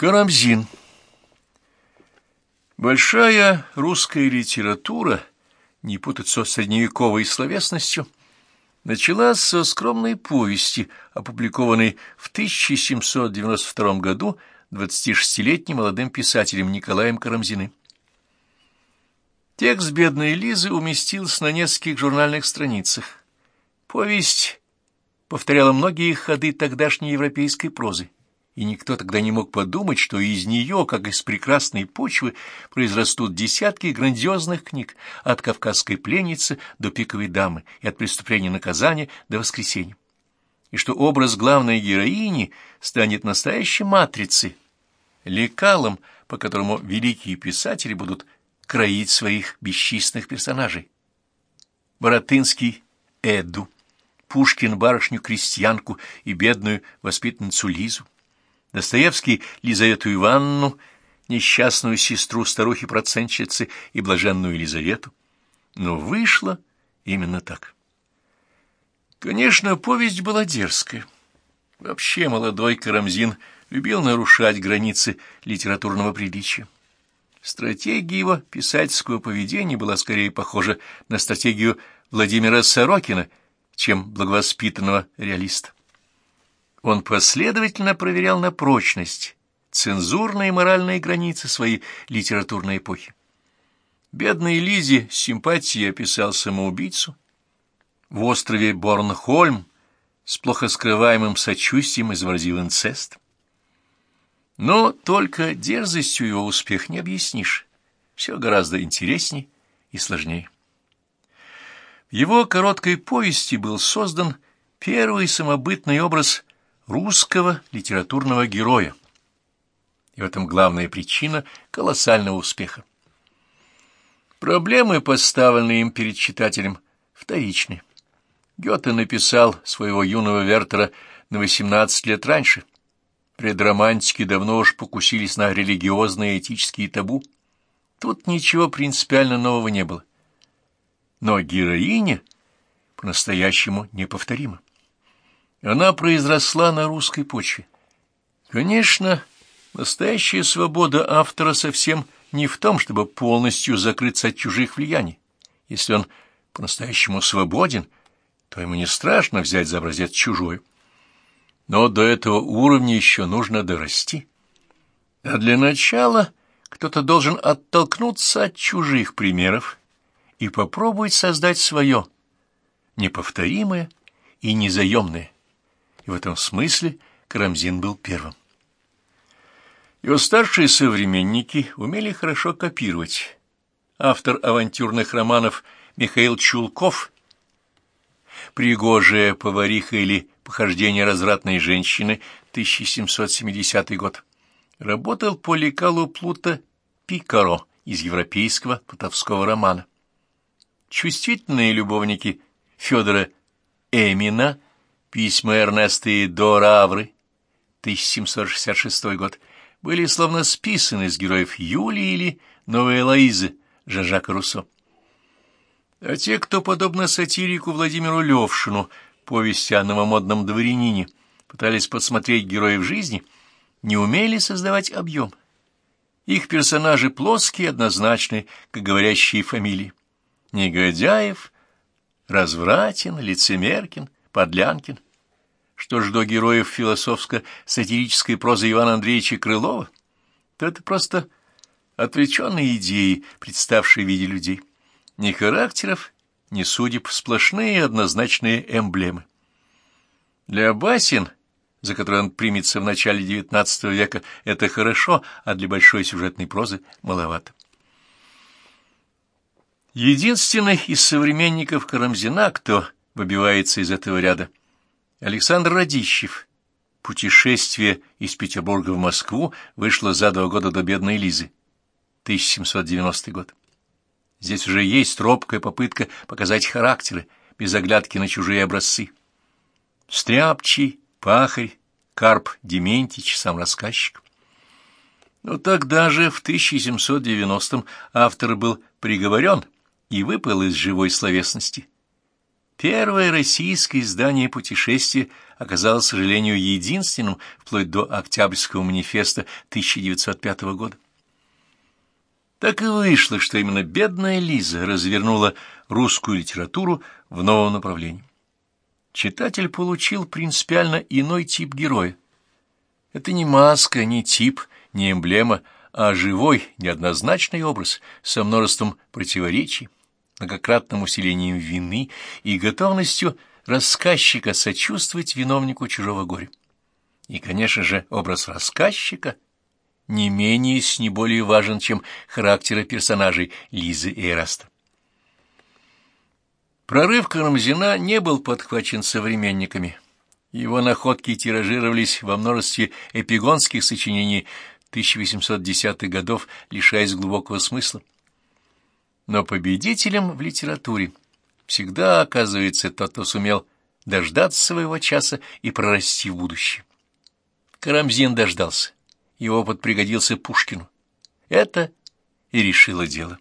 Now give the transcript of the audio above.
Карамзин Большая русская литература, не путать со средневековой словесностью, началась со скромной повести, опубликованной в 1792 году 26-летним молодым писателем Николаем Карамзиным. Текст бедной Лизы уместился на нескольких журнальных страницах. Повесть повторяла многие ходы тогдашней европейской прозы и никто тогда не мог подумать, что из нее, как из прекрасной почвы, произрастут десятки грандиозных книг от «Кавказской пленницы» до «Пиковой дамы» и от «Преступления наказания» до «Воскресенья». И что образ главной героини станет настоящей матрицей, лекалом, по которому великие писатели будут кроить своих бесчисленных персонажей. Боротынский — Эду, Пушкин — барышню-крестьянку и бедную воспитанницу Лизу. Достоевский Лизавету Ивановну, несчастную сестру старухи-процентщицы и блаженную Елизавету. Но вышло именно так. Конечно, повесть была дерзкая. Вообще молодой Карамзин любил нарушать границы литературного приличия. Стратегия его писательского поведения была скорее похожа на стратегию Владимира Сорокина, чем благовоспитанного реалиста. Он последовательно проверял на прочность цензурные и моральные границы своей литературной эпохи. Бедной Лизе с симпатией описал самоубийцу. В острове Борнхольм с плохо скрываемым сочувствием изобразил инцест. Но только дерзостью его успех не объяснишь. Все гораздо интересней и сложнее. В его короткой повести был создан первый самобытный образ русского литературного героя. И в этом главная причина колоссального успеха. Проблемы, поставленные им перед читателем, вторичны. Гёте написал своего юного Вертера на 18 лет раньше. Предромантики давно уж покусились на религиозные и этические табу. Тут ничего принципиально нового не было. Но героиня по-настоящему неповторима. Она произросла на русской почве. Конечно, настоящая свобода автора совсем не в том, чтобы полностью закрыться от чужих влияний. Если он по-настоящему свободен, то ему не страшно взять за образец чужой. Но до этого уровня еще нужно дорасти. А для начала кто-то должен оттолкнуться от чужих примеров и попробовать создать свое, неповторимое и незаемное в этом смысле Карамзин был первым. Его старшие современники умели хорошо копировать. Автор авантюрных романов Михаил Чулков «Пригожая повариха» или «Похождение развратной женщины» 1770 год работал по лекалу Плута Пикаро из европейского плутовского романа. Чувствительные любовники Федора Эмина – Письма Эрнеста и Дора Авры, 1766 год, были словно списаны из героев Юлии или Новой Элоизы Жан-Жака Руссо. А те, кто, подобно сатирику Владимиру Левшину, повести о новомодном дворянине, пытались подсмотреть героев жизни, не умели создавать объем. Их персонажи плоские, однозначные, как говорящие фамилии. Негодяев, Развратин, Лицемеркин — Подлянкин. Что ж до героев философско-сатирической прозы Ивана Андреевича Крылова, то это просто отвлеченные идеи, представшие в виде людей. Ни характеров, ни судеб, сплошные однозначные эмблемы. Для басен, за которые он примется в начале XIX века, это хорошо, а для большой сюжетной прозы маловато. Единственный из современников Карамзина, кто выбивается из этого ряда. Александр Радищев. Путешествие из Петербурга в Москву вышло за два года до бедной Лизы. 1790 год. Здесь уже есть робкая попытка показать характеры, без оглядки на чужие образцы. Стряпчий, Пахарь, Карп, Дементич, сам рассказчик. Но тогда же, в 1790-м, автор был приговорен и выпал из живой словесности Первое российское издание путешествия оказалось, к сожалению, единственным вплоть до Октябрьского манифеста 1905 года. Так и вышло, что именно бедная Лиза развернула русскую литературу в новом направлении. Читатель получил принципиально иной тип героя. Это не маска, не тип, не эмблема, а живой, неоднозначный образ со множеством противоречий, многократным усилением вины и готовностью рассказчика сочувствовать виновнику чужого горя. И, конечно же, образ рассказчика не менее с не более важен, чем характеры персонажей Лизы и Эраста. Прорыв Карамзина не был подхвачен современниками. Его находки тиражировались во множестве эпигонских сочинений 1810-х годов, лишаясь глубокого смысла. Но победителем в литературе всегда оказывается тот, кто сумел дождаться своего часа и прорасти в будущее. Карамзин дождался, и опыт пригодился Пушкину. Это и решило дело.